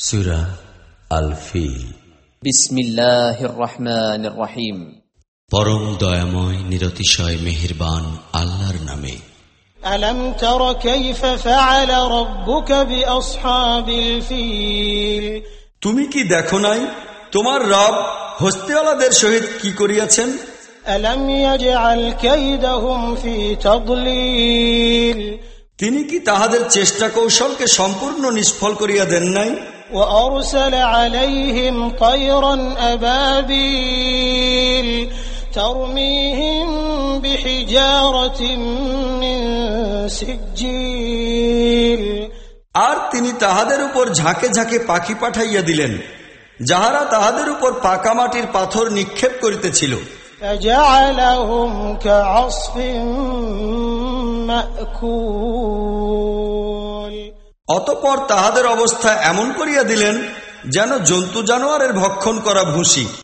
সুরা আল ফিল বিসমিল্লাহির রহমানির রহিম পরম দয়াময় নিরতিশয় মেহেরবান আল্লাহর নামে ألم تر كيف فعل ربك بأصحاب الفيل তুমি কি দেখো নাই তোমার রব হস্তিওয়ালাদের সহিত কি করিয়াছেন ألم يجعل كيدهم في تضليل তিনি কি তাহাদের চেষ্টা কৌশলকে সম্পূর্ণ নিষ্ফল করিয়া দেন নাই وأرسل عليهم طيرا أبابيل ترميهم بحجارة من سجيل আর তিনি তাহাদের উপর ঝাঁকে ঝাঁকে পাখি পাঠাইয়া দিলেন যাহারা তাহাদের উপর পাকা মাটির পাথর নিক্ষেপ করিতেছিল فجعلهم كعصف مأكول অতপর তাহাদের অবস্থা এমন করিয়া দিলেন যেন জন্তু জানোয়ারের ভক্ষণ করা ভূষি